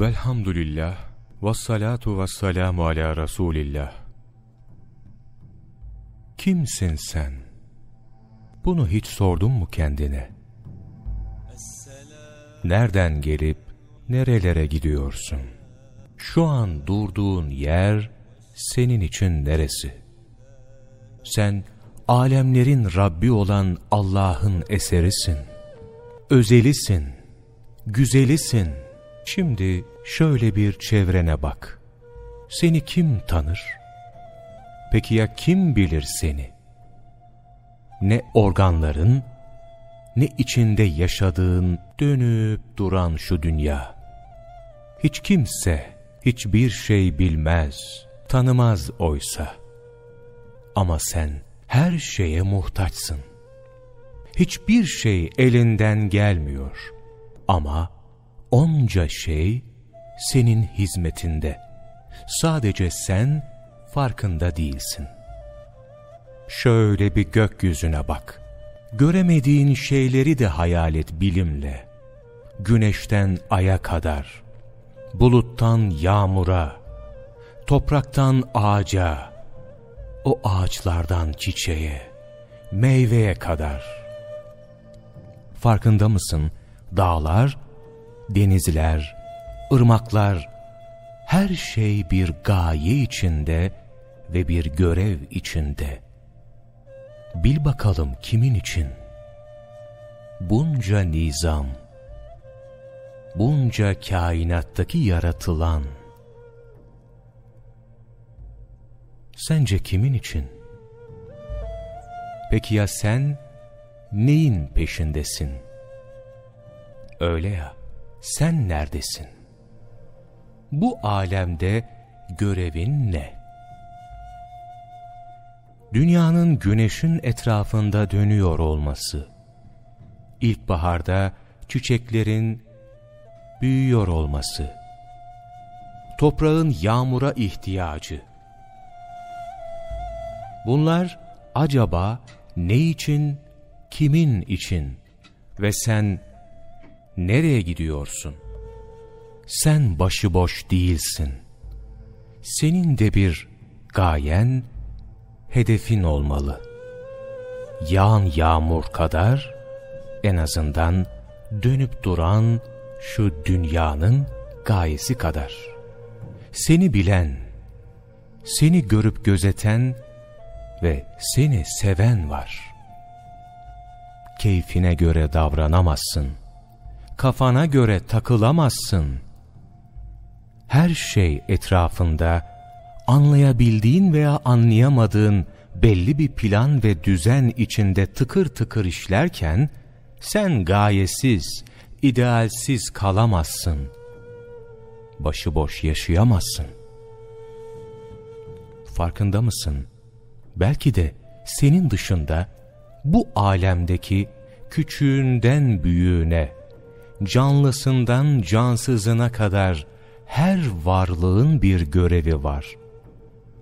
Velhamdülillah ve salatu ve selamu ala Resulillah. Kimsin sen? Bunu hiç sordun mu kendine? Nereden gelip nerelere gidiyorsun? Şu an durduğun yer senin için neresi? Sen alemlerin Rabbi olan Allah'ın eserisin. Özelisin, güzelisin. Şimdi şöyle bir çevrene bak. Seni kim tanır? Peki ya kim bilir seni? Ne organların, ne içinde yaşadığın dönüp duran şu dünya. Hiç kimse hiçbir şey bilmez, tanımaz oysa. Ama sen her şeye muhtaçsın. Hiçbir şey elinden gelmiyor. Ama onca şey senin hizmetinde. Sadece sen farkında değilsin. Şöyle bir gökyüzüne bak. Göremediğin şeyleri de hayal et bilimle. Güneşten aya kadar, buluttan yağmura, topraktan ağaca, o ağaçlardan çiçeğe, meyveye kadar. Farkında mısın? Dağlar, denizler, ırmaklar, her şey bir gaye içinde ve bir görev içinde. Bil bakalım kimin için? Bunca nizam, bunca kainattaki yaratılan, sence kimin için? Peki ya sen neyin peşindesin? Öyle ya, sen neredesin? Bu alemde görevin ne? Dünyanın güneşin etrafında dönüyor olması, ilkbaharda çiçeklerin büyüyor olması, toprağın yağmura ihtiyacı, Bunlar acaba ne için, kimin için ve sen nereye gidiyorsun? Sen başıboş değilsin. Senin de bir gayen, hedefin olmalı. Yağan yağmur kadar en azından dönüp duran şu dünyanın gayesi kadar. Seni bilen, seni görüp gözeten ve seni seven var. Keyfine göre davranamazsın. Kafana göre takılamazsın. Her şey etrafında anlayabildiğin veya anlayamadığın belli bir plan ve düzen içinde tıkır tıkır işlerken sen gayesiz, idealsiz kalamazsın. Başıboş yaşayamazsın. Farkında mısın? belki de senin dışında bu alemdeki küçüğünden büyüğüne, canlısından cansızına kadar her varlığın bir görevi var.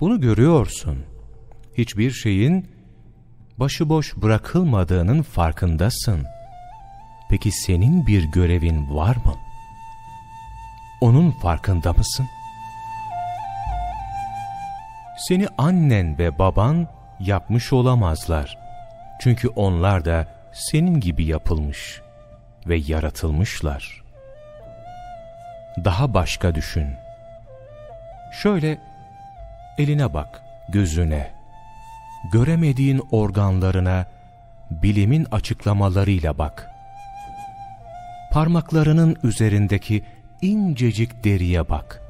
Bunu görüyorsun. Hiçbir şeyin başıboş bırakılmadığının farkındasın. Peki senin bir görevin var mı? Onun farkında mısın? seni annen ve baban yapmış olamazlar. Çünkü onlar da senin gibi yapılmış ve yaratılmışlar. Daha başka düşün. Şöyle eline bak, gözüne, göremediğin organlarına bilimin açıklamalarıyla bak. Parmaklarının üzerindeki incecik deriye bak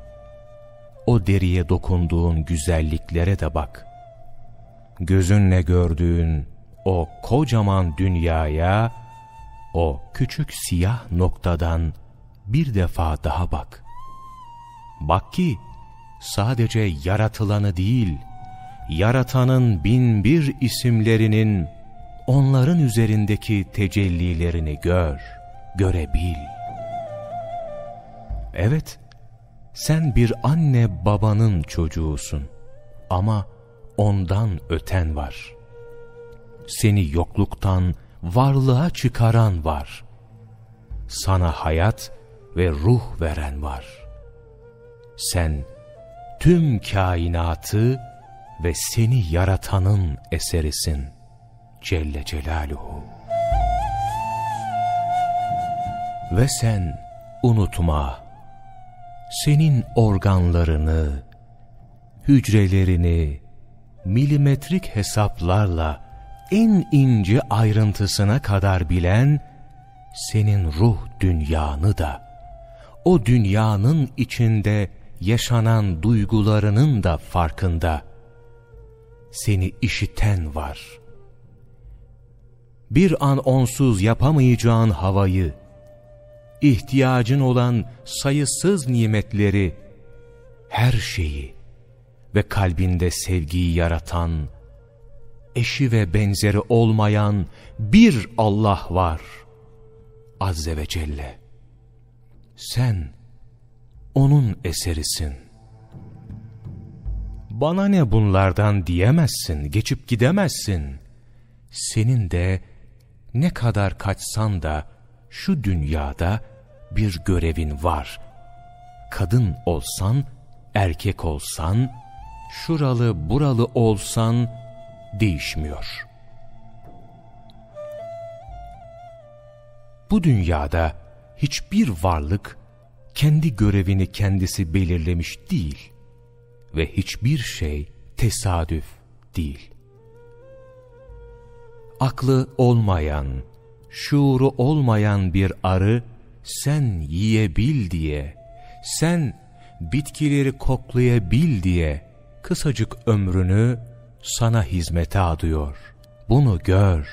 o deriye dokunduğun güzelliklere de bak. Gözünle gördüğün o kocaman dünyaya, o küçük siyah noktadan bir defa daha bak. Bak ki sadece yaratılanı değil, yaratanın bin bir isimlerinin onların üzerindeki tecellilerini gör, görebil. Evet, sen bir anne babanın çocuğusun ama ondan öten var. Seni yokluktan varlığa çıkaran var. Sana hayat ve ruh veren var. Sen tüm kainatı ve seni yaratanın eserisin Celle Celaluhu. Ve sen unutma, senin organlarını, hücrelerini milimetrik hesaplarla en ince ayrıntısına kadar bilen senin ruh dünyanı da, o dünyanın içinde yaşanan duygularının da farkında. Seni işiten var. Bir an onsuz yapamayacağın havayı, ihtiyacın olan sayısız nimetleri, her şeyi ve kalbinde sevgiyi yaratan, eşi ve benzeri olmayan bir Allah var. Azze ve Celle. Sen, O'nun eserisin. Bana ne bunlardan diyemezsin, geçip gidemezsin. Senin de ne kadar kaçsan da şu dünyada bir görevin var. Kadın olsan, erkek olsan, şuralı buralı olsan değişmiyor. Bu dünyada hiçbir varlık kendi görevini kendisi belirlemiş değil ve hiçbir şey tesadüf değil. Aklı olmayan, şuuru olmayan bir arı sen yiyebil diye, sen bitkileri koklayabil diye kısacık ömrünü sana hizmete adıyor. Bunu gör.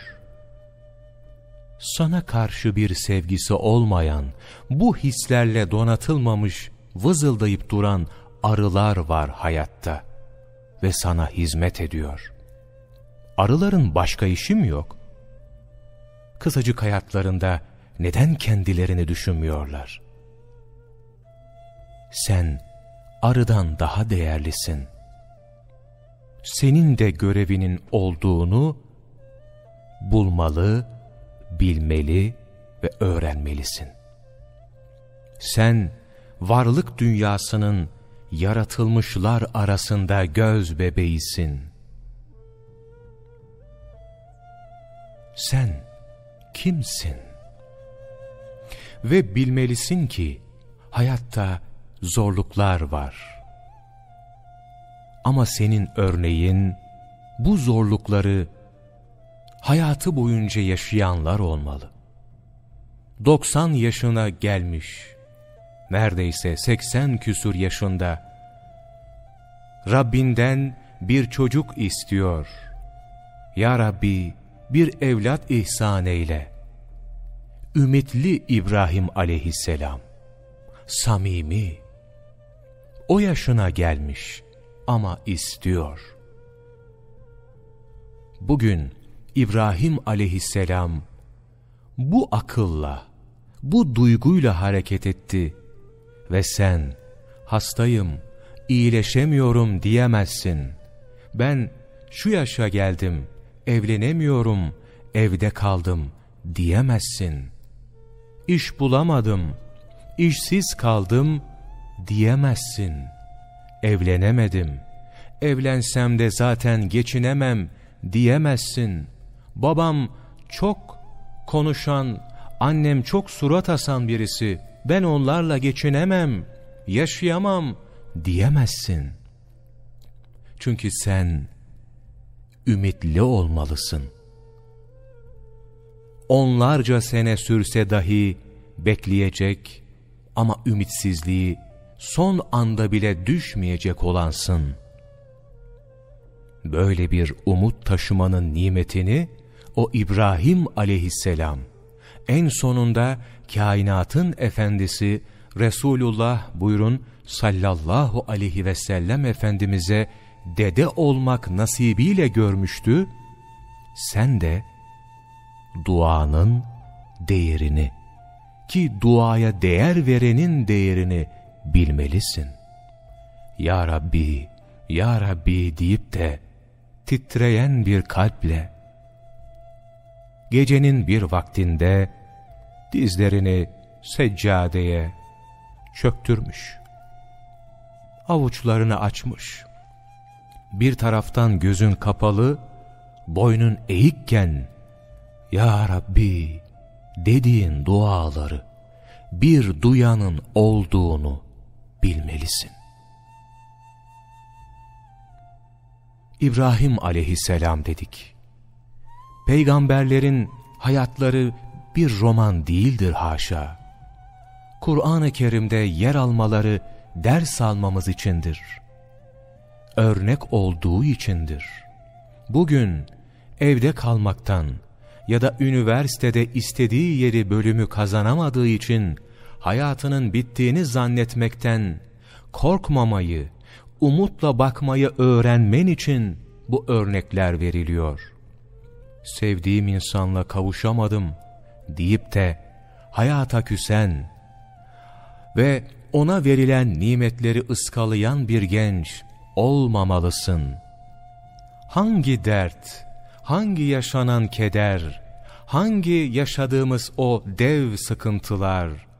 Sana karşı bir sevgisi olmayan, bu hislerle donatılmamış, vızıldayıp duran arılar var hayatta ve sana hizmet ediyor. Arıların başka işi mi yok? Kısacık hayatlarında neden kendilerini düşünmüyorlar? Sen arıdan daha değerlisin. Senin de görevinin olduğunu bulmalı, bilmeli ve öğrenmelisin. Sen varlık dünyasının yaratılmışlar arasında göz bebeğisin. Sen kimsin? Ve bilmelisin ki hayatta zorluklar var. Ama senin örneğin bu zorlukları hayatı boyunca yaşayanlar olmalı. 90 yaşına gelmiş, neredeyse 80 küsur yaşında, Rabbinden bir çocuk istiyor. Ya Rabbi bir evlat ihsan eyle. Ümitli İbrahim aleyhisselam, samimi, o yaşına gelmiş ama istiyor. Bugün İbrahim aleyhisselam bu akılla, bu duyguyla hareket etti ve sen hastayım, iyileşemiyorum diyemezsin. Ben şu yaşa geldim, evlenemiyorum, evde kaldım diyemezsin. İş bulamadım, işsiz kaldım diyemezsin. Evlenemedim, evlensem de zaten geçinemem diyemezsin. Babam çok konuşan, annem çok surat asan birisi, ben onlarla geçinemem, yaşayamam diyemezsin. Çünkü sen ümitli olmalısın. Onlarca sene sürse dahi bekleyecek ama ümitsizliği son anda bile düşmeyecek olansın. Böyle bir umut taşımanın nimetini o İbrahim aleyhisselam en sonunda kainatın efendisi Resulullah buyurun sallallahu aleyhi ve sellem Efendimiz'e dede olmak nasibiyle görmüştü, sen de duanın değerini ki duaya değer verenin değerini bilmelisin. Ya Rabbi, Ya Rabbi deyip de titreyen bir kalple gecenin bir vaktinde dizlerini seccadeye çöktürmüş avuçlarını açmış. Bir taraftan gözün kapalı, boynun eğikken, Ya Rabbi dediğin duaları bir duyanın olduğunu bilmelisin. İbrahim aleyhisselam dedik. Peygamberlerin hayatları bir roman değildir haşa. Kur'an-ı Kerim'de yer almaları ders almamız içindir. Örnek olduğu içindir. Bugün evde kalmaktan ya da üniversitede istediği yeri bölümü kazanamadığı için hayatının bittiğini zannetmekten korkmamayı, umutla bakmayı öğrenmen için bu örnekler veriliyor. Sevdiğim insanla kavuşamadım deyip de hayata küsen ve ona verilen nimetleri ıskalayan bir genç olmamalısın. Hangi dert, hangi yaşanan keder, hangi yaşadığımız o dev sıkıntılar,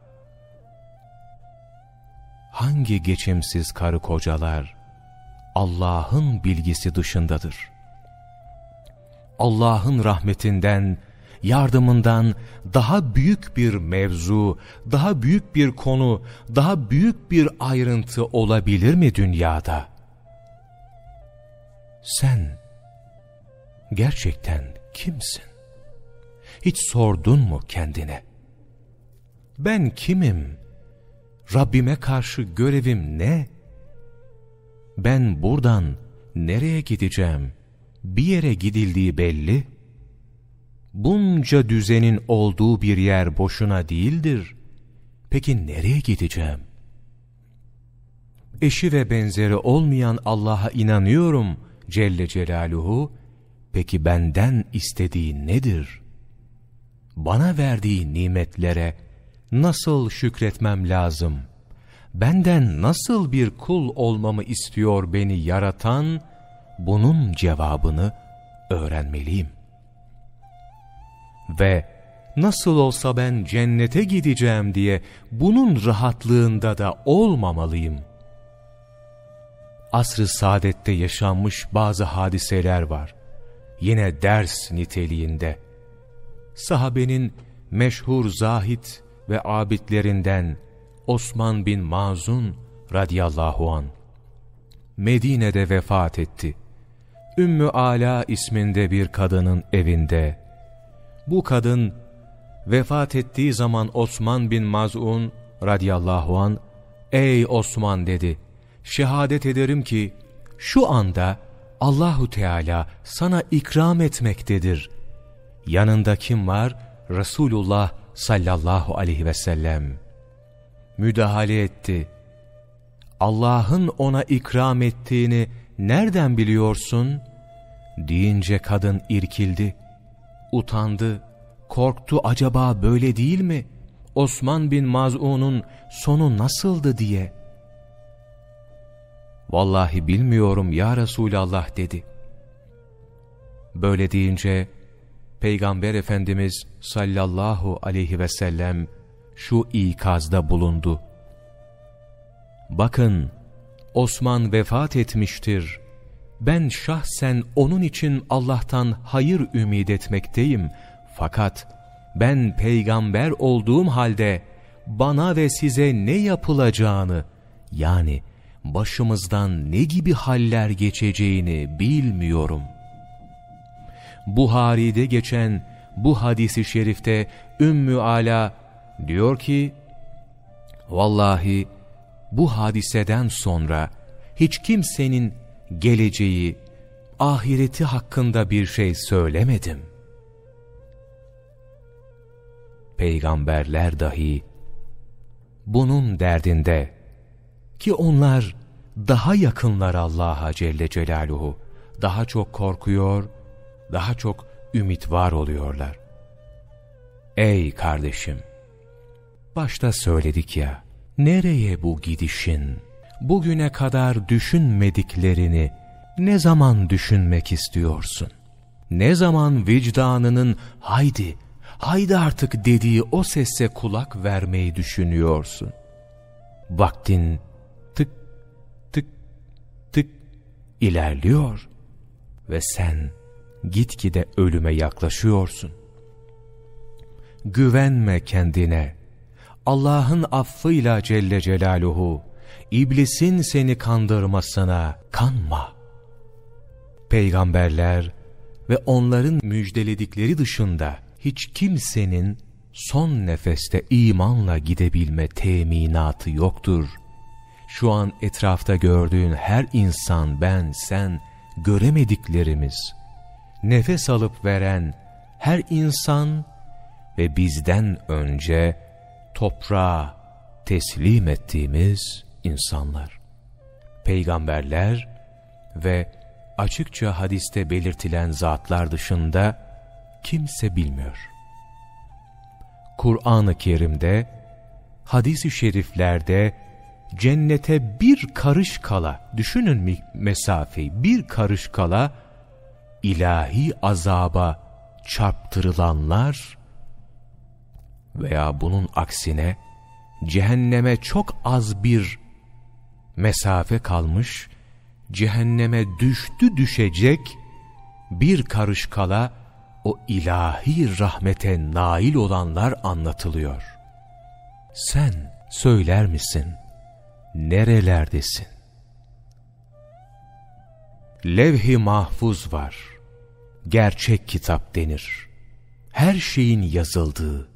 hangi geçimsiz karı kocalar Allah'ın bilgisi dışındadır. Allah'ın rahmetinden, yardımından daha büyük bir mevzu, daha büyük bir konu, daha büyük bir ayrıntı olabilir mi dünyada? Sen gerçekten kimsin? Hiç sordun mu kendine? Ben kimim? Rabbime karşı görevim ne? Ben buradan nereye gideceğim? Bir yere gidildiği belli. Bunca düzenin olduğu bir yer boşuna değildir. Peki nereye gideceğim? Eşi ve benzeri olmayan Allah'a inanıyorum Celle Celaluhu. Peki benden istediği nedir? Bana verdiği nimetlere nasıl şükretmem lazım? Benden nasıl bir kul olmamı istiyor beni yaratan? Bunun cevabını öğrenmeliyim. Ve nasıl olsa ben cennete gideceğim diye bunun rahatlığında da olmamalıyım. Asr-ı saadette yaşanmış bazı hadiseler var. Yine ders niteliğinde. Sahabenin meşhur zahit ve abidlerinden Osman bin Mazun radıyallahu an Medine'de vefat etti. Ümmü Ala isminde bir kadının evinde. Bu kadın vefat ettiği zaman Osman bin Mazun radıyallahu an Ey Osman dedi. Şehadet ederim ki şu anda Allahu Teala sana ikram etmektedir. Yanında kim var? Resulullah sallallahu aleyhi ve sellem müdahale etti. Allah'ın ona ikram ettiğini nereden biliyorsun? Deyince kadın irkildi, utandı, korktu acaba böyle değil mi? Osman bin Maz'un'un sonu nasıldı diye. Vallahi bilmiyorum ya Resulallah dedi. Böyle deyince Peygamber Efendimiz sallallahu aleyhi ve sellem şu ikazda bulundu. Bakın, Osman vefat etmiştir. Ben şahsen onun için Allah'tan hayır ümid etmekteyim. Fakat ben peygamber olduğum halde bana ve size ne yapılacağını, yani başımızdan ne gibi haller geçeceğini bilmiyorum. Buhari'de geçen bu hadisi şerifte Ümmü Ala Diyor ki, Vallahi bu hadiseden sonra hiç kimsenin geleceği, ahireti hakkında bir şey söylemedim. Peygamberler dahi bunun derdinde ki onlar daha yakınlar Allah'a Celle Celaluhu, daha çok korkuyor, daha çok ümit var oluyorlar. Ey kardeşim! Başta söyledik ya, nereye bu gidişin? Bugüne kadar düşünmediklerini ne zaman düşünmek istiyorsun? Ne zaman vicdanının haydi, haydi artık dediği o sese kulak vermeyi düşünüyorsun? Vaktin tık tık ilerliyor ve sen gitgide ölüme yaklaşıyorsun. Güvenme kendine. Allah'ın affıyla Celle Celaluhu, iblisin seni kandırmasına kanma. Peygamberler ve onların müjdeledikleri dışında hiç kimsenin son nefeste imanla gidebilme teminatı yoktur. Şu an etrafta gördüğün her insan, ben, sen, göremediklerimiz, nefes alıp veren her insan ve bizden önce toprağa teslim ettiğimiz insanlar. Peygamberler ve açıkça hadiste belirtilen zatlar dışında kimse bilmiyor. Kur'an-ı Kerim'de, hadis-i şeriflerde cennete bir karış kala, düşünün mesafeyi, bir karış kala ilahi azaba çarptırılanlar veya bunun aksine cehenneme çok az bir mesafe kalmış, cehenneme düştü düşecek bir karış kala o ilahi rahmete nail olanlar anlatılıyor. Sen söyler misin? Nerelerdesin? Levh-i mahfuz var. Gerçek kitap denir. Her şeyin yazıldığı.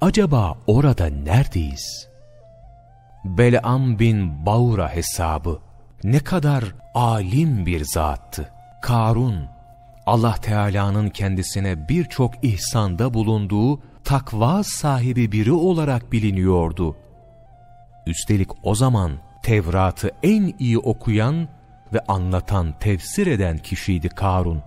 Acaba orada neredeyiz? Bel'am bin Baura hesabı ne kadar alim bir zattı. Karun, Allah Teala'nın kendisine birçok ihsanda bulunduğu takva sahibi biri olarak biliniyordu. Üstelik o zaman Tevrat'ı en iyi okuyan ve anlatan, tefsir eden kişiydi Karun.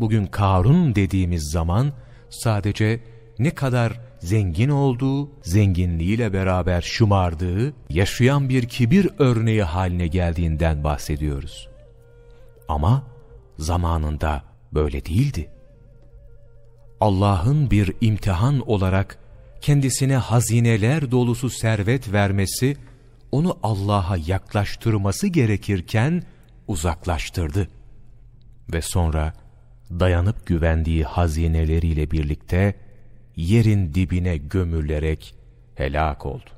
Bugün Karun dediğimiz zaman sadece ne kadar zengin olduğu, zenginliğiyle beraber şımardığı, yaşayan bir kibir örneği haline geldiğinden bahsediyoruz. Ama zamanında böyle değildi. Allah'ın bir imtihan olarak kendisine hazineler dolusu servet vermesi, onu Allah'a yaklaştırması gerekirken uzaklaştırdı. Ve sonra dayanıp güvendiği hazineleriyle birlikte yerin dibine gömülerek helak oldu.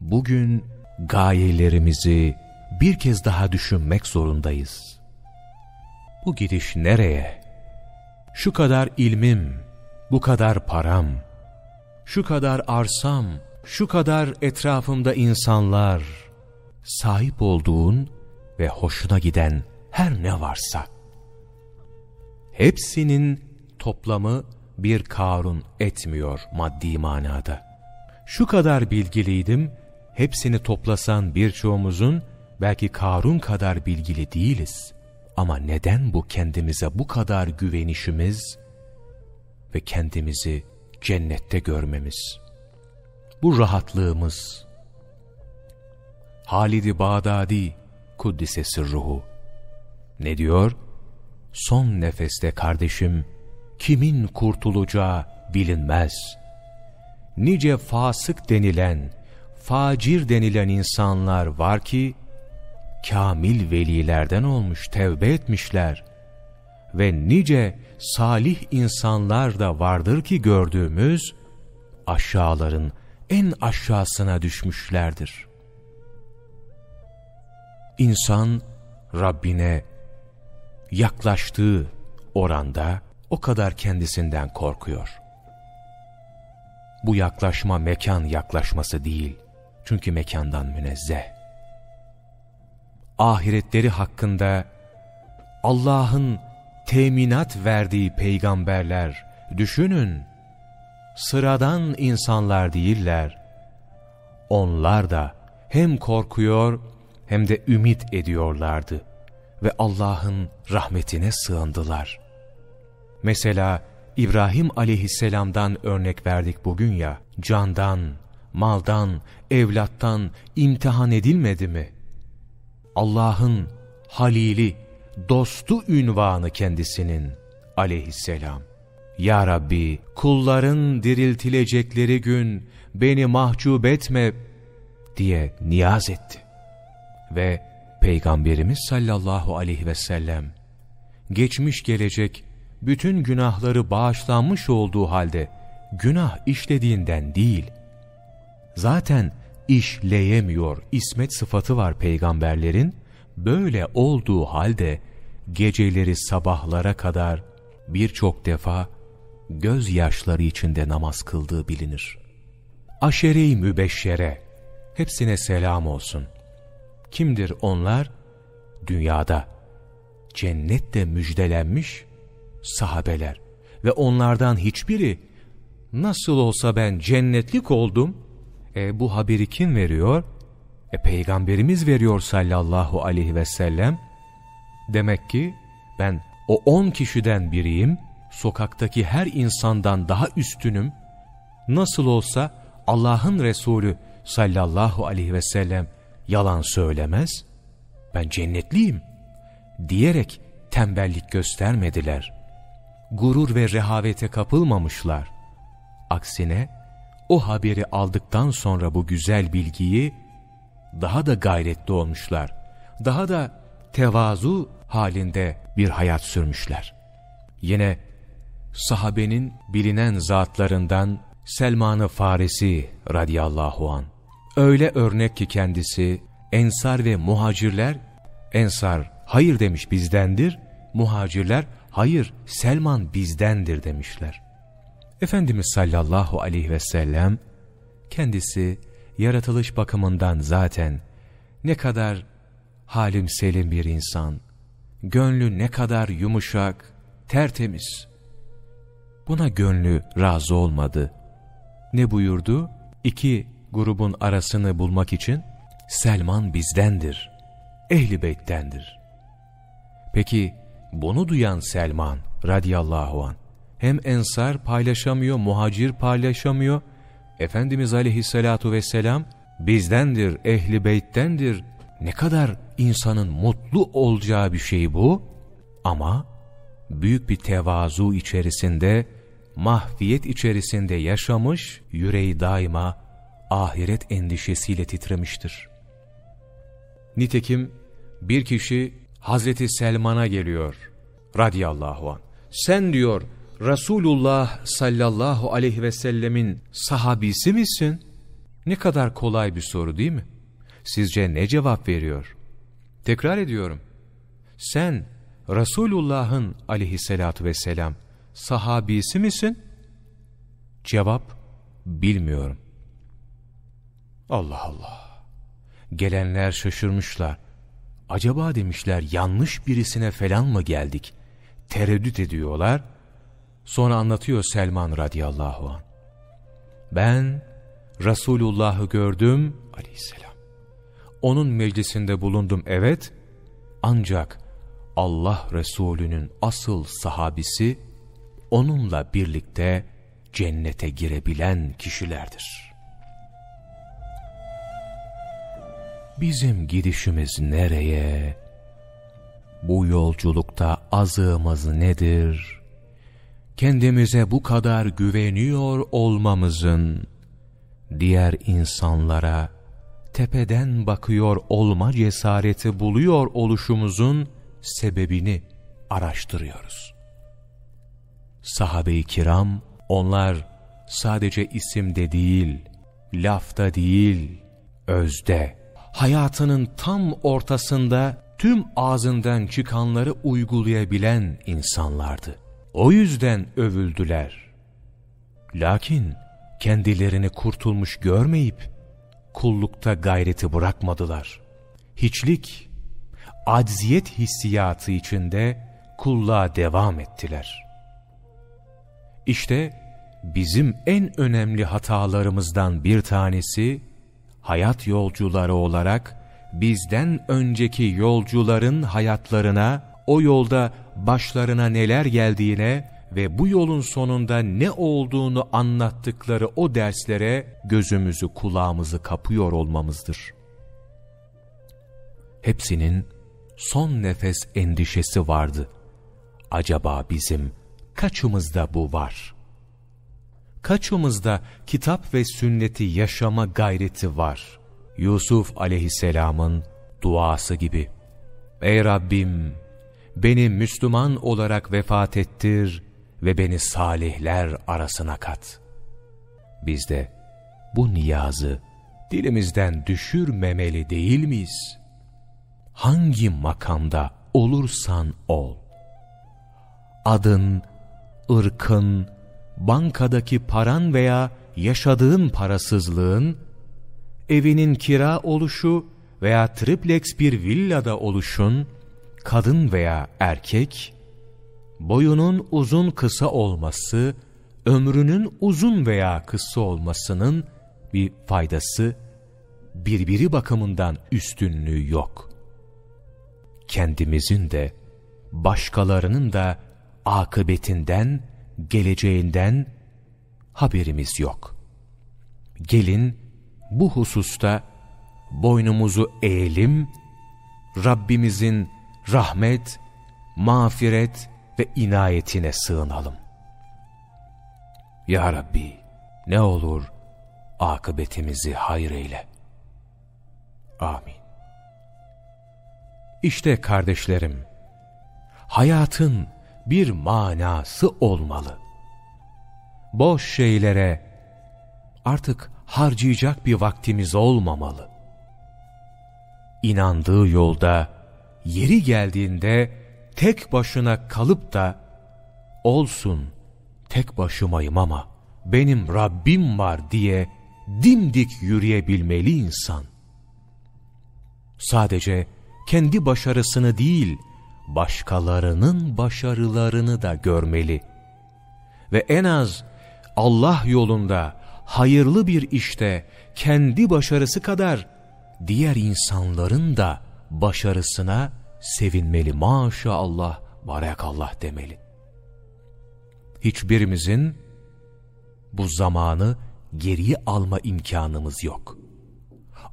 Bugün gayelerimizi bir kez daha düşünmek zorundayız. Bu gidiş nereye? Şu kadar ilmim, bu kadar param, şu kadar arsam, şu kadar etrafımda insanlar, sahip olduğun ve hoşuna giden her ne varsa, hepsinin toplamı bir Karun etmiyor maddi manada. Şu kadar bilgiliydim, hepsini toplasan birçoğumuzun belki Karun kadar bilgili değiliz. Ama neden bu kendimize bu kadar güvenişimiz ve kendimizi cennette görmemiz? Bu rahatlığımız. Halid-i Bağdadi Kuddise sırruhu ne diyor? Son nefeste kardeşim kimin kurtulacağı bilinmez. Nice fasık denilen, facir denilen insanlar var ki, kamil velilerden olmuş, tevbe etmişler. Ve nice salih insanlar da vardır ki gördüğümüz, aşağıların en aşağısına düşmüşlerdir. İnsan, Rabbine yaklaştığı oranda, o kadar kendisinden korkuyor. Bu yaklaşma mekan yaklaşması değil. Çünkü mekandan münezzeh. Ahiretleri hakkında Allah'ın teminat verdiği peygamberler, düşünün, sıradan insanlar değiller. Onlar da hem korkuyor hem de ümit ediyorlardı ve Allah'ın rahmetine sığındılar. Mesela İbrahim aleyhisselamdan örnek verdik bugün ya, candan, maldan, evlattan imtihan edilmedi mi? Allah'ın halili, dostu ünvanı kendisinin aleyhisselam. Ya Rabbi kulların diriltilecekleri gün beni mahcup etme diye niyaz etti. Ve Peygamberimiz sallallahu aleyhi ve sellem, geçmiş gelecek bütün günahları bağışlanmış olduğu halde, günah işlediğinden değil, zaten işleyemiyor, ismet sıfatı var peygamberlerin, böyle olduğu halde, geceleri sabahlara kadar birçok defa gözyaşları içinde namaz kıldığı bilinir. Aşere-i mübeşşere, hepsine selam olsun. Kimdir onlar? Dünyada cennette müjdelenmiş sahabeler ve onlardan hiçbiri nasıl olsa ben cennetlik oldum. E, bu haberi kim veriyor? E, Peygamberimiz veriyor sallallahu aleyhi ve sellem. Demek ki ben o on kişiden biriyim, sokaktaki her insandan daha üstünüm. Nasıl olsa Allah'ın Resulü sallallahu aleyhi ve sellem yalan söylemez, ben cennetliyim diyerek tembellik göstermediler. Gurur ve rehavete kapılmamışlar. Aksine o haberi aldıktan sonra bu güzel bilgiyi daha da gayretli olmuşlar. Daha da tevazu halinde bir hayat sürmüşler. Yine sahabenin bilinen zatlarından Selman-ı Farisi radiyallahu an. Öyle örnek ki kendisi ensar ve muhacirler, ensar hayır demiş bizdendir, muhacirler hayır Selman bizdendir demişler. Efendimiz sallallahu aleyhi ve sellem kendisi yaratılış bakımından zaten ne kadar halim selim bir insan, gönlü ne kadar yumuşak, tertemiz. Buna gönlü razı olmadı. Ne buyurdu? İki grubun arasını bulmak için Selman bizdendir, ehli beyttendir. Peki bunu duyan Selman radiyallahu an hem ensar paylaşamıyor, muhacir paylaşamıyor. Efendimiz aleyhissalatu vesselam bizdendir, ehli beyttendir. Ne kadar insanın mutlu olacağı bir şey bu. Ama büyük bir tevazu içerisinde, mahfiyet içerisinde yaşamış, yüreği daima ahiret endişesiyle titremiştir. Nitekim bir kişi Hazreti Selman'a geliyor radiyallahu an. Sen diyor Resulullah sallallahu aleyhi ve sellemin sahabisi misin? Ne kadar kolay bir soru değil mi? Sizce ne cevap veriyor? Tekrar ediyorum. Sen Resulullah'ın aleyhissalatu vesselam sahabisi misin? Cevap bilmiyorum. Allah Allah. Gelenler şaşırmışlar. Acaba demişler yanlış birisine falan mı geldik? Tereddüt ediyorlar. Sonra anlatıyor Selman radıyallahu an. Ben Resulullah'ı gördüm aleyhisselam. Onun meclisinde bulundum evet. Ancak Allah Resulü'nün asıl sahabisi onunla birlikte cennete girebilen kişilerdir.'' Bizim gidişimiz nereye? Bu yolculukta azığımız nedir? Kendimize bu kadar güveniyor olmamızın, diğer insanlara tepeden bakıyor olma cesareti buluyor oluşumuzun sebebini araştırıyoruz. Sahabe-i kiram, onlar sadece isimde değil, lafta değil, özde, hayatının tam ortasında tüm ağzından çıkanları uygulayabilen insanlardı. O yüzden övüldüler. Lakin kendilerini kurtulmuş görmeyip kullukta gayreti bırakmadılar. Hiçlik, acziyet hissiyatı içinde kulluğa devam ettiler. İşte bizim en önemli hatalarımızdan bir tanesi hayat yolcuları olarak bizden önceki yolcuların hayatlarına, o yolda başlarına neler geldiğine ve bu yolun sonunda ne olduğunu anlattıkları o derslere gözümüzü kulağımızı kapıyor olmamızdır. Hepsinin son nefes endişesi vardı. Acaba bizim kaçımızda bu var?'' Kaçımızda kitap ve sünneti yaşama gayreti var? Yusuf aleyhisselamın duası gibi. Ey Rabbim! Beni Müslüman olarak vefat ettir ve beni salihler arasına kat. Biz de bu niyazı dilimizden düşürmemeli değil miyiz? Hangi makamda olursan ol. Adın, ırkın, bankadaki paran veya yaşadığın parasızlığın, evinin kira oluşu veya triplex bir villada oluşun, kadın veya erkek, boyunun uzun kısa olması, ömrünün uzun veya kısa olmasının bir faydası, birbiri bakımından üstünlüğü yok. Kendimizin de, başkalarının da akıbetinden, geleceğinden haberimiz yok. Gelin bu hususta boynumuzu eğelim, Rabbimizin rahmet, mağfiret ve inayetine sığınalım. Ya Rabbi ne olur akıbetimizi hayır eyle. Amin. İşte kardeşlerim, hayatın bir manası olmalı. Boş şeylere artık harcayacak bir vaktimiz olmamalı. İnandığı yolda, yeri geldiğinde tek başına kalıp da, olsun tek başımayım ama benim Rabbim var diye dimdik yürüyebilmeli insan. Sadece kendi başarısını değil, başkalarının başarılarını da görmeli. Ve en az Allah yolunda hayırlı bir işte kendi başarısı kadar diğer insanların da başarısına sevinmeli. Maşallah, barakallah demeli. Hiçbirimizin bu zamanı geriye alma imkanımız yok.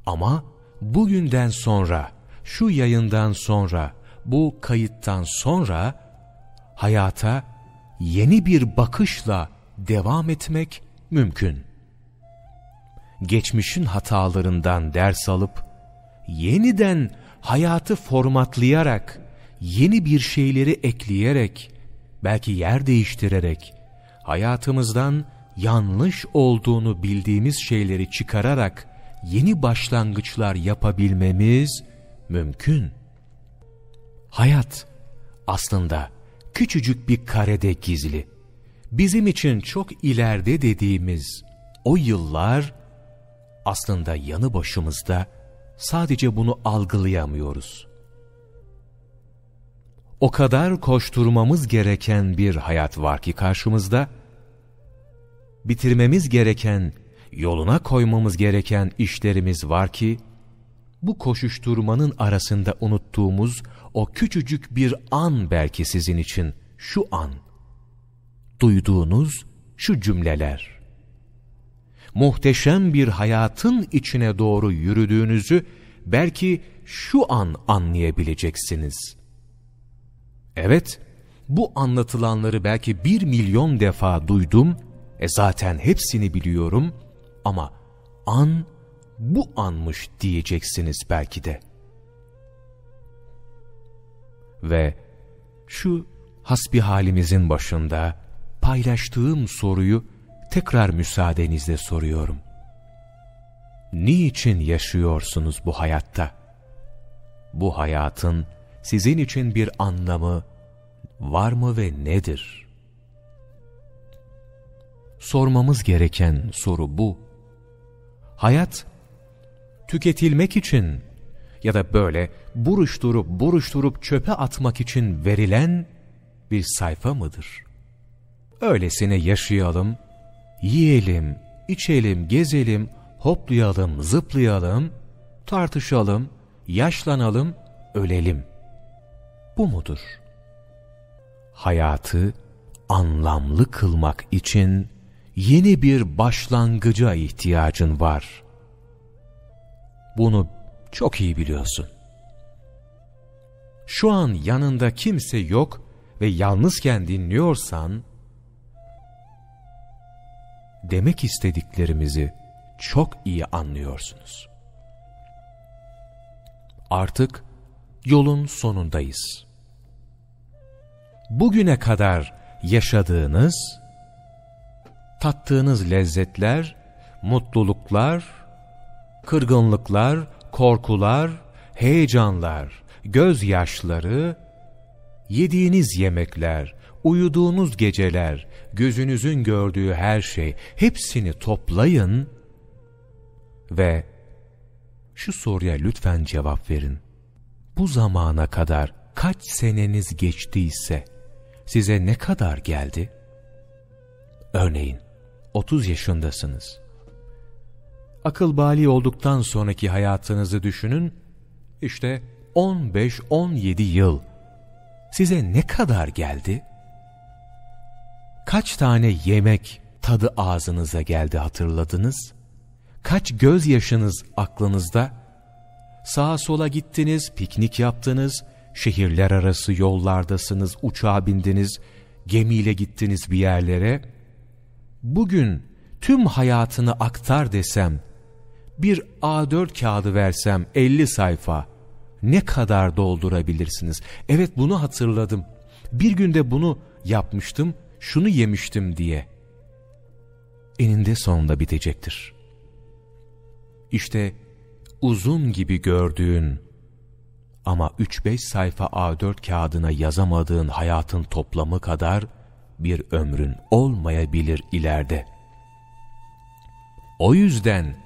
Ama bugünden sonra, şu yayından sonra, bu kayıttan sonra hayata yeni bir bakışla devam etmek mümkün. Geçmişin hatalarından ders alıp yeniden hayatı formatlayarak, yeni bir şeyleri ekleyerek, belki yer değiştirerek, hayatımızdan yanlış olduğunu bildiğimiz şeyleri çıkararak yeni başlangıçlar yapabilmemiz mümkün. Hayat aslında küçücük bir karede gizli. Bizim için çok ileride dediğimiz o yıllar aslında yanı başımızda sadece bunu algılayamıyoruz. O kadar koşturmamız gereken bir hayat var ki karşımızda, bitirmemiz gereken, yoluna koymamız gereken işlerimiz var ki, bu koşuşturmanın arasında unuttuğumuz o küçücük bir an belki sizin için şu an. Duyduğunuz şu cümleler. Muhteşem bir hayatın içine doğru yürüdüğünüzü belki şu an anlayabileceksiniz. Evet, bu anlatılanları belki bir milyon defa duydum, e zaten hepsini biliyorum ama an bu anmış diyeceksiniz belki de. Ve şu hasbihalimizin başında paylaştığım soruyu tekrar müsaadenizle soruyorum. Niçin yaşıyorsunuz bu hayatta? Bu hayatın sizin için bir anlamı var mı ve nedir? Sormamız gereken soru bu. Hayat tüketilmek için ya da böyle buruşturup buruşturup çöpe atmak için verilen bir sayfa mıdır? Öylesine yaşayalım, yiyelim, içelim, gezelim, hoplayalım, zıplayalım, tartışalım, yaşlanalım, ölelim. Bu mudur? Hayatı anlamlı kılmak için yeni bir başlangıca ihtiyacın var. Bunu çok iyi biliyorsun. Şu an yanında kimse yok ve yalnızken dinliyorsan, demek istediklerimizi çok iyi anlıyorsunuz. Artık yolun sonundayız. Bugüne kadar yaşadığınız, tattığınız lezzetler, mutluluklar, kırgınlıklar, korkular, heyecanlar, gözyaşları, yediğiniz yemekler, uyuduğunuz geceler, gözünüzün gördüğü her şey, hepsini toplayın ve şu soruya lütfen cevap verin. Bu zamana kadar kaç seneniz geçtiyse size ne kadar geldi? Örneğin 30 yaşındasınız. Akıl bali olduktan sonraki hayatınızı düşünün. İşte 15-17 yıl size ne kadar geldi? Kaç tane yemek tadı ağzınıza geldi hatırladınız? Kaç gözyaşınız aklınızda? Sağa sola gittiniz, piknik yaptınız, şehirler arası yollardasınız, uçağa bindiniz, gemiyle gittiniz bir yerlere. Bugün tüm hayatını aktar desem, bir A4 kağıdı versem 50 sayfa, ne kadar doldurabilirsiniz? Evet bunu hatırladım. Bir günde bunu yapmıştım, şunu yemiştim diye. Eninde sonunda bitecektir. İşte uzun gibi gördüğün ama 3-5 sayfa A4 kağıdına yazamadığın hayatın toplamı kadar bir ömrün olmayabilir ileride. O yüzden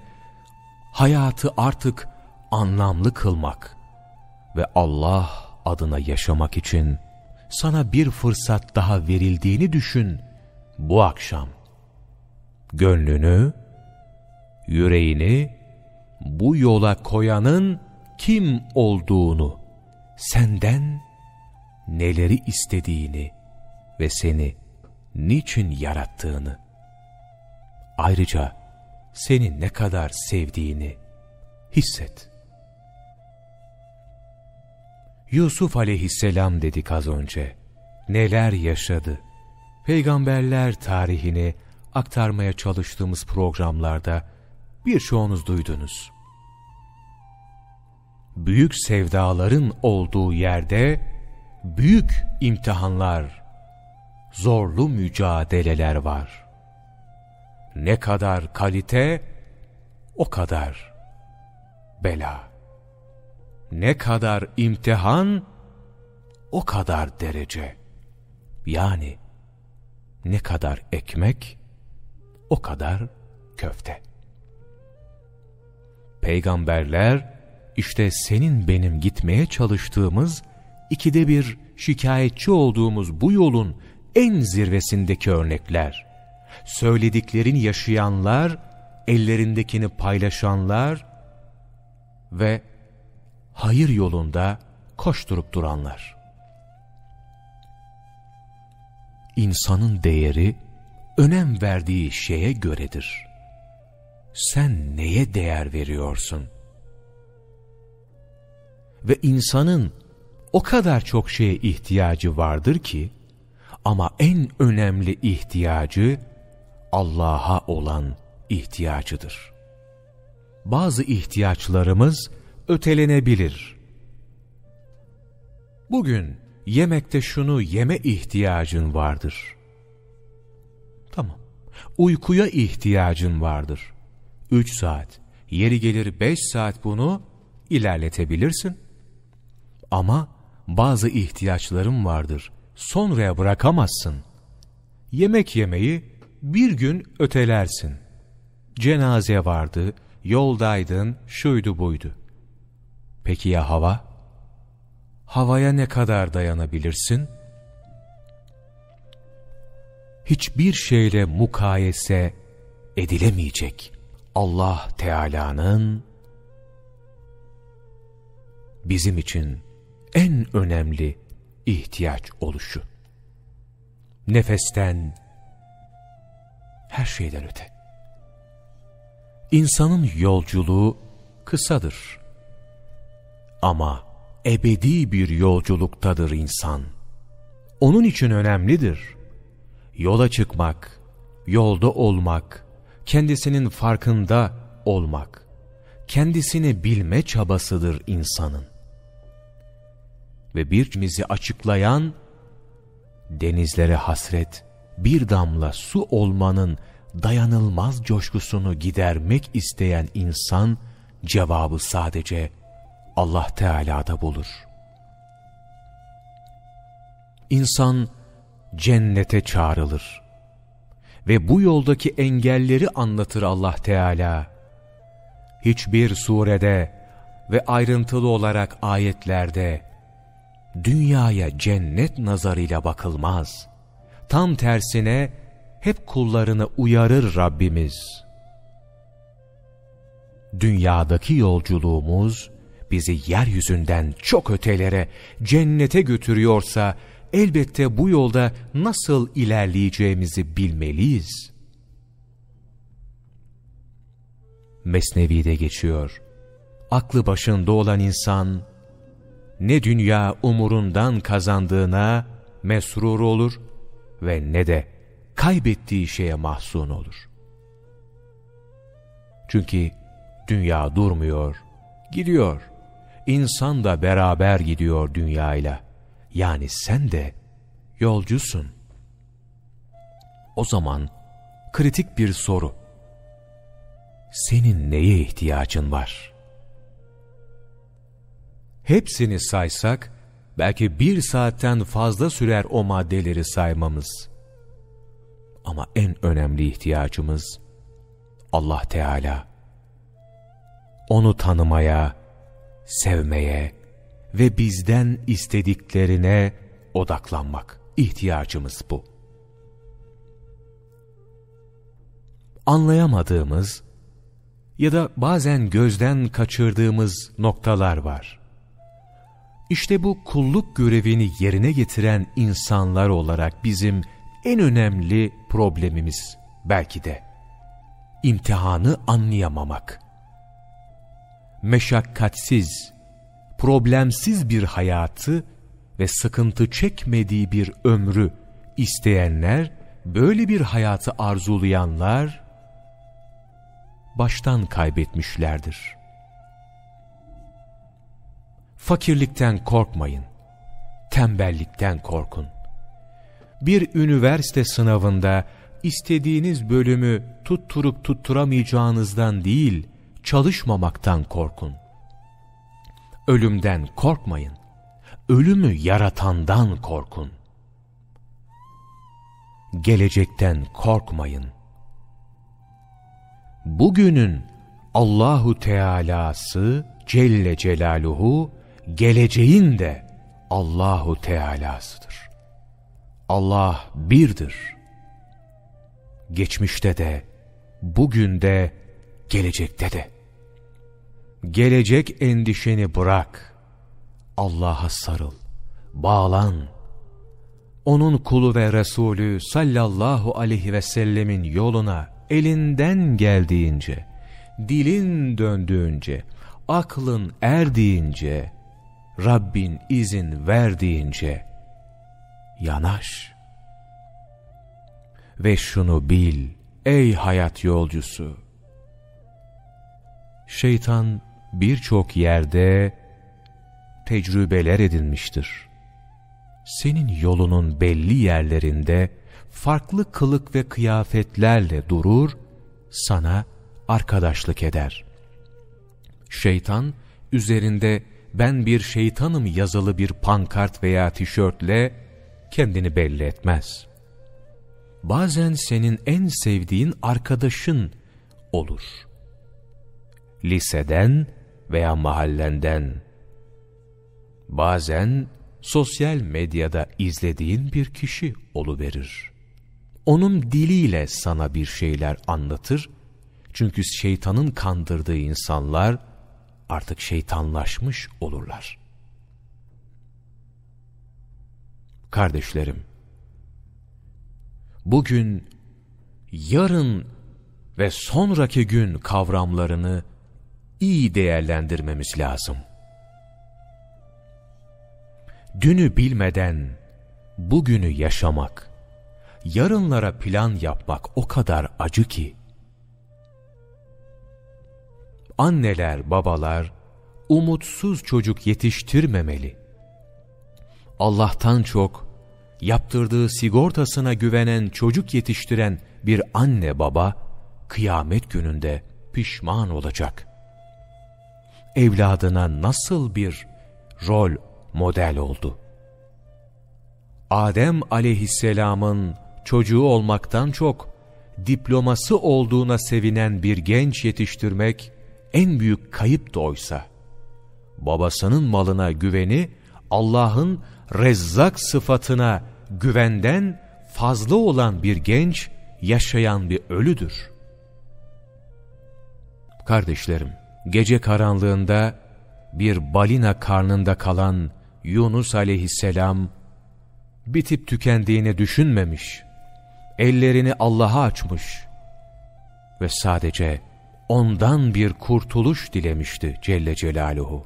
hayatı artık anlamlı kılmak ve Allah adına yaşamak için sana bir fırsat daha verildiğini düşün bu akşam. Gönlünü, yüreğini bu yola koyanın kim olduğunu, senden neleri istediğini ve seni niçin yarattığını, ayrıca seni ne kadar sevdiğini hisset. Yusuf aleyhisselam dedik az önce. Neler yaşadı? Peygamberler tarihini aktarmaya çalıştığımız programlarda birçoğunuz duydunuz. Büyük sevdaların olduğu yerde büyük imtihanlar, zorlu mücadeleler var. Ne kadar kalite, o kadar bela. Ne kadar imtihan, o kadar derece. Yani ne kadar ekmek, o kadar köfte. Peygamberler, işte senin benim gitmeye çalıştığımız, ikide bir şikayetçi olduğumuz bu yolun en zirvesindeki örnekler. Söylediklerini yaşayanlar, ellerindekini paylaşanlar ve hayır yolunda koşturup duranlar. İnsanın değeri, önem verdiği şeye göredir. Sen neye değer veriyorsun? Ve insanın o kadar çok şeye ihtiyacı vardır ki, ama en önemli ihtiyacı Allah'a olan ihtiyacıdır. Bazı ihtiyaçlarımız ötelenebilir. Bugün yemekte şunu yeme ihtiyacın vardır. Tamam. Uykuya ihtiyacın vardır. Üç saat, yeri gelir beş saat bunu ilerletebilirsin. Ama bazı ihtiyaçların vardır. Sonraya bırakamazsın. Yemek yemeyi bir gün ötelersin. Cenaze vardı, yoldaydın, şuydu buydu. Peki ya hava? Havaya ne kadar dayanabilirsin? Hiçbir şeyle mukayese edilemeyecek Allah Teala'nın bizim için en önemli ihtiyaç oluşu. Nefesten, her şeyden öte. İnsanın yolculuğu kısadır. Ama ebedi bir yolculuktadır insan. Onun için önemlidir. Yola çıkmak, yolda olmak, kendisinin farkında olmak, kendisini bilme çabasıdır insanın. ve birimizi açıklayan, denizlere hasret, bir damla su olmanın dayanılmaz coşkusunu gidermek isteyen insan, cevabı sadece Allah Teala'da bulur. İnsan cennete çağrılır ve bu yoldaki engelleri anlatır Allah Teala. Hiçbir surede ve ayrıntılı olarak ayetlerde dünyaya cennet nazarıyla bakılmaz. Tam tersine hep kullarını uyarır Rabbimiz. Dünyadaki yolculuğumuz bizi yeryüzünden çok ötelere, cennete götürüyorsa elbette bu yolda nasıl ilerleyeceğimizi bilmeliyiz. Mesnevi'de geçiyor. Aklı başında olan insan, ne dünya umurundan kazandığına mesrur olur ve ne de kaybettiği şeye mahzun olur. Çünkü dünya durmuyor, gidiyor. İnsan da beraber gidiyor dünyayla. Yani sen de yolcusun. O zaman kritik bir soru. Senin neye ihtiyacın var? Hepsini saysak, belki bir saatten fazla sürer o maddeleri saymamız. Ama en önemli ihtiyacımız Allah Teala. Onu tanımaya, sevmeye ve bizden istediklerine odaklanmak. ihtiyacımız bu. Anlayamadığımız ya da bazen gözden kaçırdığımız noktalar var. İşte bu kulluk görevini yerine getiren insanlar olarak bizim en önemli problemimiz belki de imtihanı anlayamamak. Meşakkatsiz, problemsiz bir hayatı ve sıkıntı çekmediği bir ömrü isteyenler, böyle bir hayatı arzulayanlar baştan kaybetmişlerdir. Fakirlikten korkmayın, tembellikten korkun. Bir üniversite sınavında istediğiniz bölümü tutturup tutturamayacağınızdan değil, çalışmamaktan korkun. Ölümden korkmayın, ölümü yaratandan korkun. Gelecekten korkmayın. Bugünün Allahu Teala'sı Celle Celaluhu geleceğin de Allahu Teala'sıdır. Allah birdir. Geçmişte de, bugün de, gelecekte de. Gelecek endişeni bırak. Allah'a sarıl, bağlan. Onun kulu ve Resulü sallallahu aleyhi ve sellemin yoluna elinden geldiğince, dilin döndüğünce, aklın erdiğince, Rabbin izin verdiğince yanaş. Ve şunu bil ey hayat yolcusu. Şeytan birçok yerde tecrübeler edinmiştir. Senin yolunun belli yerlerinde farklı kılık ve kıyafetlerle durur, sana arkadaşlık eder. Şeytan üzerinde ben bir şeytanım yazılı bir pankart veya tişörtle kendini belli etmez. Bazen senin en sevdiğin arkadaşın olur. Liseden veya mahallenden. Bazen sosyal medyada izlediğin bir kişi oluverir. Onun diliyle sana bir şeyler anlatır. Çünkü şeytanın kandırdığı insanlar artık şeytanlaşmış olurlar. Kardeşlerim, bugün, yarın ve sonraki gün kavramlarını iyi değerlendirmemiz lazım. Dünü bilmeden bugünü yaşamak, yarınlara plan yapmak o kadar acı ki, anneler, babalar umutsuz çocuk yetiştirmemeli. Allah'tan çok yaptırdığı sigortasına güvenen çocuk yetiştiren bir anne baba kıyamet gününde pişman olacak. Evladına nasıl bir rol model oldu? Adem aleyhisselamın çocuğu olmaktan çok diploması olduğuna sevinen bir genç yetiştirmek en büyük kayıp da oysa. Babasının malına güveni Allah'ın rezzak sıfatına güvenden fazla olan bir genç yaşayan bir ölüdür. Kardeşlerim, gece karanlığında bir balina karnında kalan Yunus aleyhisselam bitip tükendiğini düşünmemiş, ellerini Allah'a açmış ve sadece ondan bir kurtuluş dilemişti Celle Celaluhu.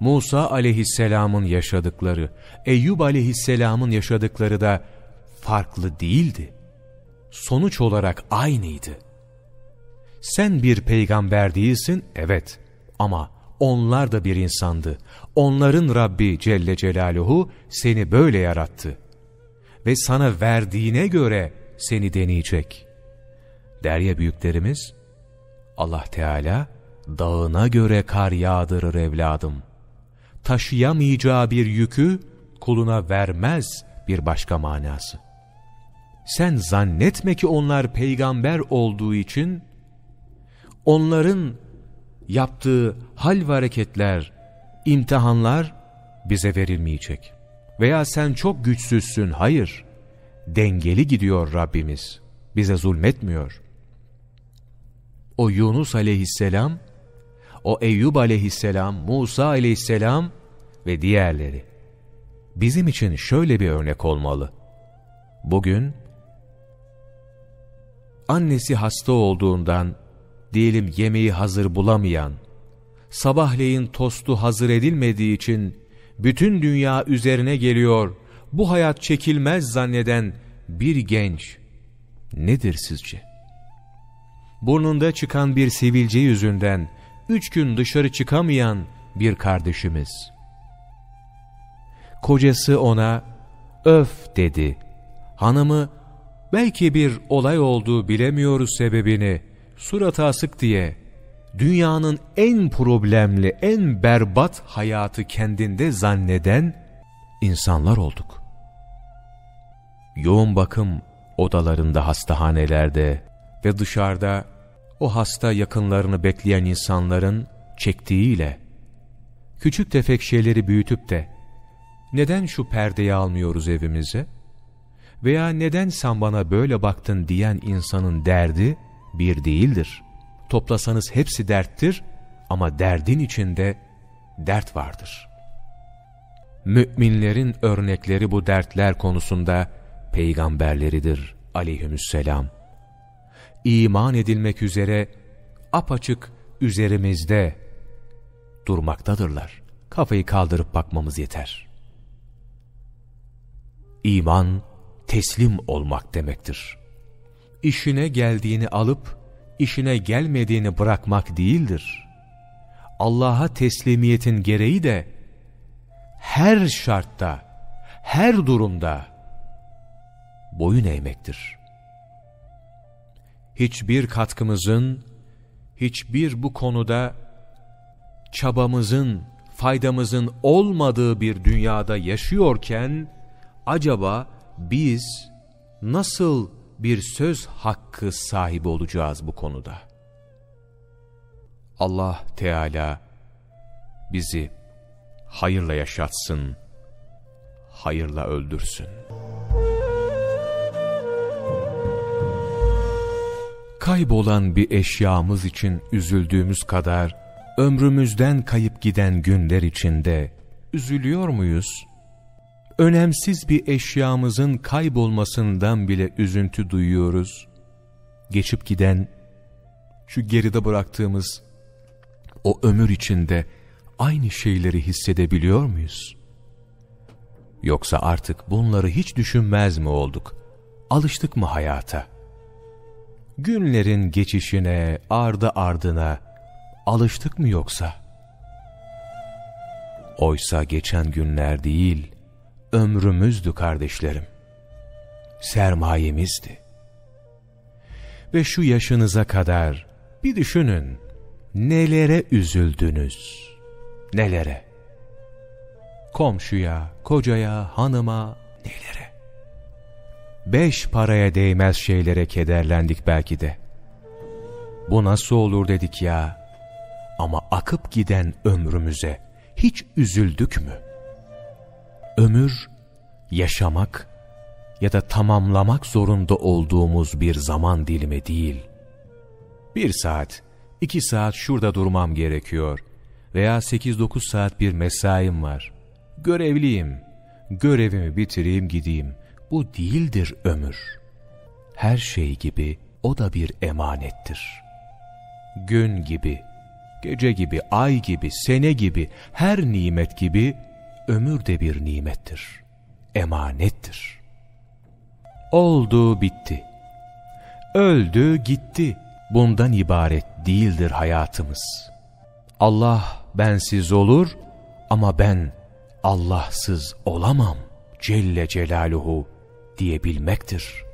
Musa aleyhisselamın yaşadıkları, Eyyub aleyhisselamın yaşadıkları da farklı değildi. Sonuç olarak aynıydı. Sen bir peygamber değilsin, evet ama onlar da bir insandı. Onların Rabbi Celle Celaluhu seni böyle yarattı. Ve sana verdiğine göre seni deneyecek. Derya büyüklerimiz, Allah Teala dağına göre kar yağdırır evladım. Taşıyamayacağı bir yükü kuluna vermez bir başka manası. Sen zannetme ki onlar peygamber olduğu için onların yaptığı hal ve hareketler, imtihanlar bize verilmeyecek. Veya sen çok güçsüzsün, hayır. Dengeli gidiyor Rabbimiz. Bize zulmetmiyor. O Yunus aleyhisselam, o Eyyub aleyhisselam, Musa aleyhisselam ve diğerleri. Bizim için şöyle bir örnek olmalı. Bugün, annesi hasta olduğundan, diyelim yemeği hazır bulamayan, sabahleyin tostu hazır edilmediği için bütün dünya üzerine geliyor, bu hayat çekilmez zanneden bir genç nedir sizce? Burnunda çıkan bir sivilce yüzünden üç gün dışarı çıkamayan bir kardeşimiz. Kocası ona öf dedi. Hanımı belki bir olay olduğu bilemiyoruz sebebini suratı asık diye dünyanın en problemli, en berbat hayatı kendinde zanneden insanlar olduk. Yoğun bakım odalarında, hastahanelerde ve dışarıda o hasta yakınlarını bekleyen insanların çektiğiyle küçük tefek şeyleri büyütüp de neden şu perdeyi almıyoruz evimize? Veya neden sen bana böyle baktın diyen insanın derdi bir değildir. Toplasanız hepsi derttir ama derdin içinde dert vardır. Müminlerin örnekleri bu dertler konusunda peygamberleridir aleyhisselam. İman edilmek üzere apaçık üzerimizde durmaktadırlar. Kafayı kaldırıp bakmamız yeter. İman teslim olmak demektir işine geldiğini alıp, işine gelmediğini bırakmak değildir. Allah'a teslimiyetin gereği de, her şartta, her durumda boyun eğmektir. Hiçbir katkımızın, hiçbir bu konuda çabamızın, faydamızın olmadığı bir dünyada yaşıyorken, acaba biz nasıl bir söz hakkı sahibi olacağız bu konuda. Allah Teala bizi hayırla yaşatsın, hayırla öldürsün. Kaybolan bir eşyamız için üzüldüğümüz kadar, ömrümüzden kayıp giden günler içinde üzülüyor muyuz? önemsiz bir eşyamızın kaybolmasından bile üzüntü duyuyoruz. Geçip giden, şu geride bıraktığımız o ömür içinde aynı şeyleri hissedebiliyor muyuz? Yoksa artık bunları hiç düşünmez mi olduk? Alıştık mı hayata? Günlerin geçişine, ardı ardına alıştık mı yoksa? Oysa geçen günler değil, ömrümüzdü kardeşlerim. Sermayemizdi. Ve şu yaşınıza kadar bir düşünün, nelere üzüldünüz, nelere? Komşuya, kocaya, hanıma, nelere? Beş paraya değmez şeylere kederlendik belki de. Bu nasıl olur dedik ya. Ama akıp giden ömrümüze hiç üzüldük mü? Ömür, yaşamak ya da tamamlamak zorunda olduğumuz bir zaman dilimi değil. Bir saat, iki saat şurada durmam gerekiyor veya sekiz dokuz saat bir mesaim var. Görevliyim, görevimi bitireyim gideyim. Bu değildir ömür. Her şey gibi o da bir emanettir. Gün gibi, gece gibi, ay gibi, sene gibi, her nimet gibi ömür de bir nimettir. Emanettir. Oldu bitti. Öldü gitti. Bundan ibaret değildir hayatımız. Allah bensiz olur ama ben Allahsız olamam Celle Celaluhu diyebilmektir.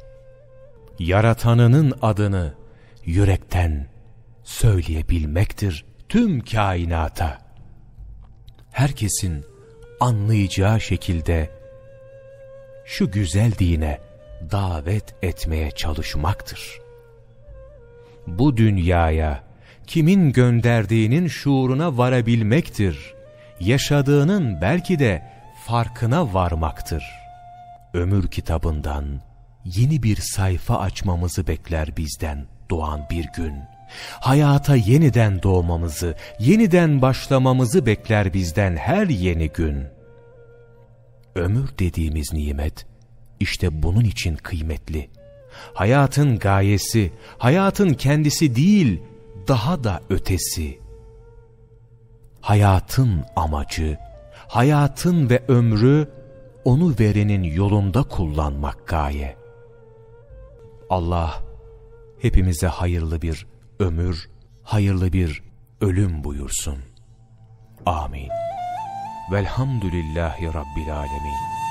Yaratanının adını yürekten söyleyebilmektir tüm kainata. Herkesin anlayacağı şekilde şu güzel dine davet etmeye çalışmaktır. Bu dünyaya kimin gönderdiğinin şuuruna varabilmektir. Yaşadığının belki de farkına varmaktır. Ömür kitabından yeni bir sayfa açmamızı bekler bizden doğan bir gün. Hayata yeniden doğmamızı, yeniden başlamamızı bekler bizden her yeni gün. Ömür dediğimiz nimet işte bunun için kıymetli. Hayatın gayesi, hayatın kendisi değil, daha da ötesi. Hayatın amacı, hayatın ve ömrü onu verenin yolunda kullanmak gaye. Allah hepimize hayırlı bir ömür, hayırlı bir ölüm buyursun. Amin. Velhamdülillahi Rabbil Alemin.